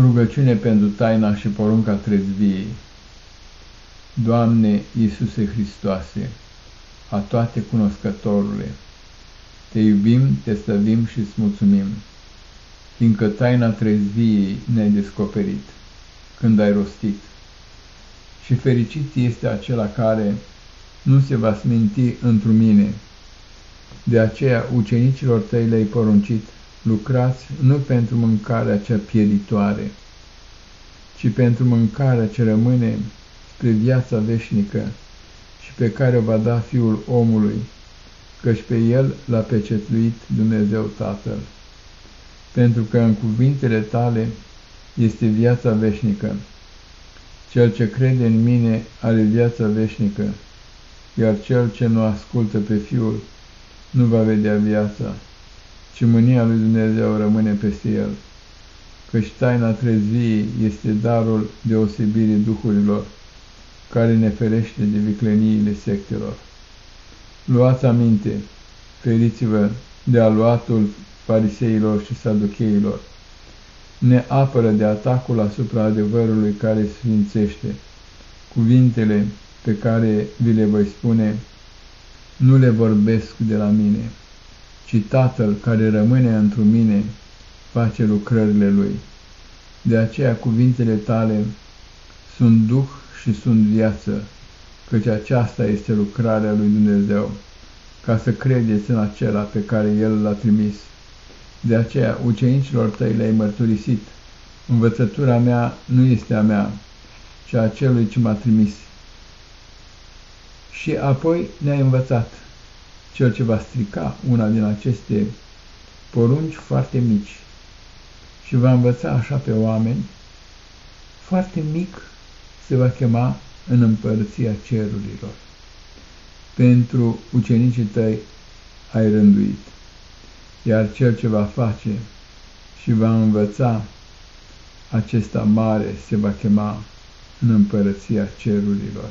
Rugăciune pentru taina și porunca trezviei. Doamne Iisuse Hristoase, a toate cunoscătorule, Te iubim, Te slăvim și îți mulțumim, fiindcă taina trezviei ne-ai descoperit, când ai rostit. Și fericit este acela care nu se va sminti într mine. De aceea ucenicilor tăi le-ai poruncit lucrați nu pentru mâncarea cea pieritoare, ci pentru mâncarea ce rămâne spre viața veșnică și pe care o va da Fiul omului, căci pe El l-a pecetluit Dumnezeu Tatăl. Pentru că în cuvintele tale este viața veșnică. Cel ce crede în mine are viața veșnică, iar cel ce nu ascultă pe Fiul nu va vedea viața, ci mânia lui Dumnezeu rămâne peste el, căci taina trezviei este darul deosebirii duhurilor, care ne ferește de vicleniile sectelor. Luați aminte, feriți-vă de aluatul fariseilor și saducheilor, ne apără de atacul asupra adevărului care sfințește. Cuvintele pe care vi le voi spune, nu le vorbesc de la mine ci Tatăl care rămâne într mine face lucrările Lui. De aceea cuvintele tale sunt duh și sunt viață, căci aceasta este lucrarea lui Dumnezeu, ca să credeți în acela pe care El l-a trimis. De aceea ucenicilor tăi le-ai mărturisit, învățătura mea nu este a mea, ci a celui ce m-a trimis. Și apoi ne-ai învățat cel ce va strica una din aceste porunci foarte mici și va învăța așa pe oameni, foarte mic se va chema în împărăția cerurilor. Pentru ucenicii tăi ai rânduit, iar cel ce va face și va învăța acesta mare se va chema în împărăția cerurilor.